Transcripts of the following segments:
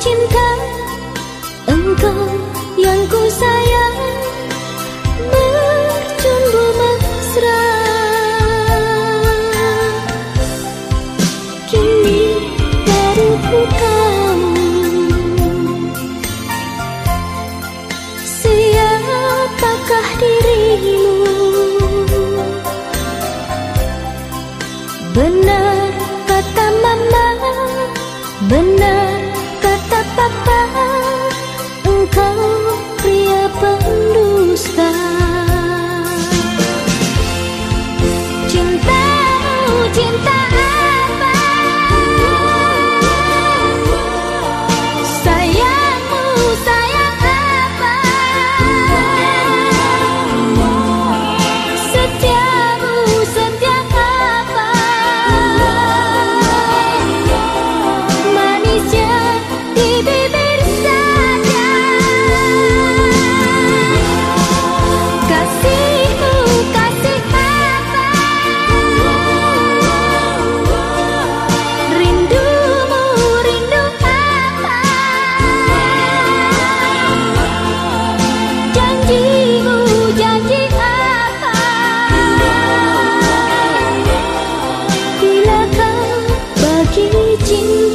chim cá Jesus.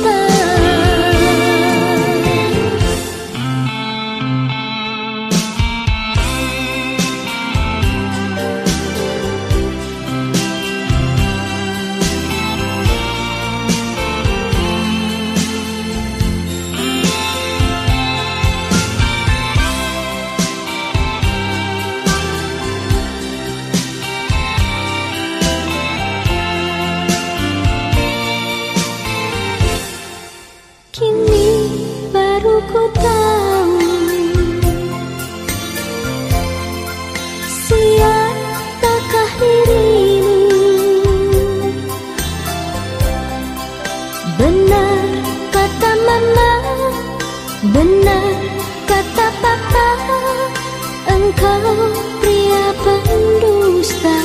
baru ku tahu. Siapakah dirimu? Benar kata mama Benar kata papa Engkau pria pendusta.